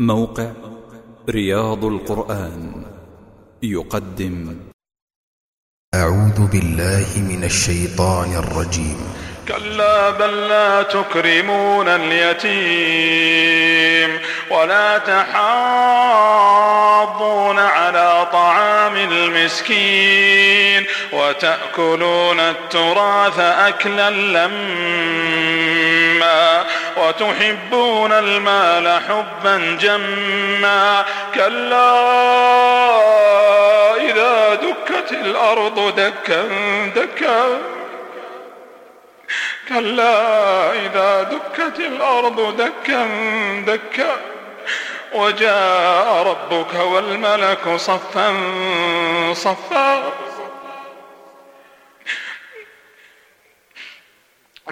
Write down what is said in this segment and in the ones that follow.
موقع رياض القرآن يقدم. أعوذ بالله من الشيطان الرجيم. كلا بل لا تكرمون اليتيم ولا تحاضون على طعام المسكين وتأكلون التراث أكلا لما وتحبون المال حبا جما كلا إذا دكت الأرض دكا دكا كلا إذا دكت الأرض دكا دكا وجاء ربك والملك صفا صفا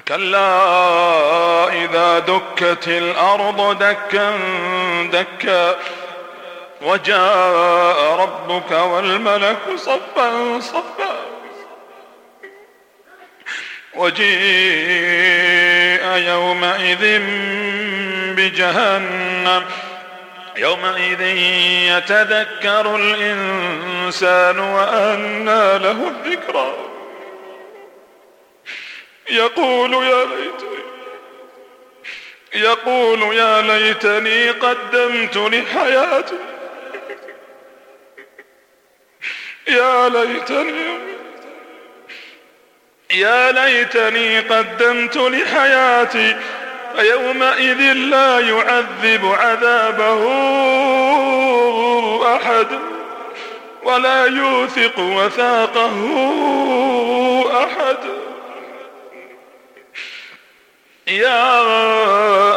كلا إذا دكت الأرض دكا دكا وجاء ربك والملك صفا صفا وجيء يومئذ بجهنم يومئذ يتذكر الإنسان وأنى له الذكرى يقول يا ليتني يقول يا ليتني قدمت لحياتي. يا ليتني يا ليتني قدمت لحياتي. فيومئذ لا يعذب عذابه أحد ولا يوثق وثاقه أحد. يا